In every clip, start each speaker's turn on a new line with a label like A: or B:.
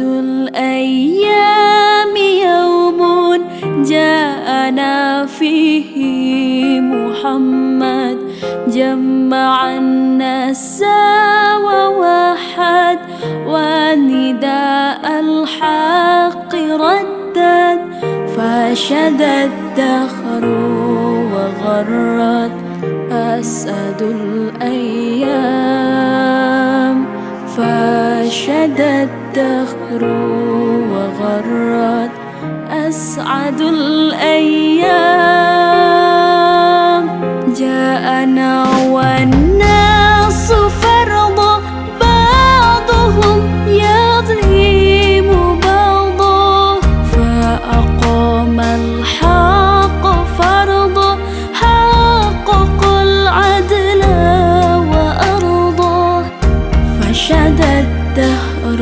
A: الأيام يوم جاءنا فيه محمد. جمع الناس ووحد ونداء الحق ردد فشد الدهر وغرت أسد الأيام فشد الدهر وغرت أسعد الأيام. جاءنا والناس فرض بعضهم يظلم بعضه فأقام الحق فرضه حقق العدل وأرضه فشد الدهر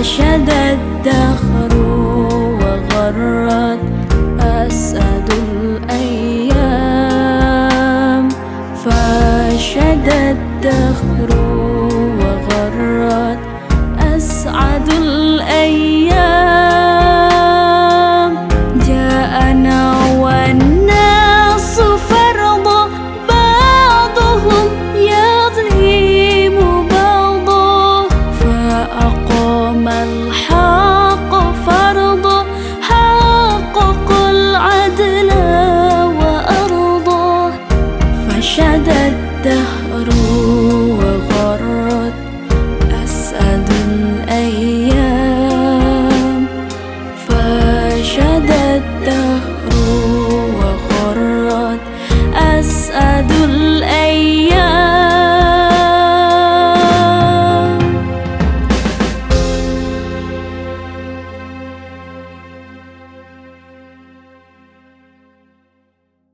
A: أشد الدخر وغرت أسد الأيام. فشد الدخر وغرت أسعد الأيام. down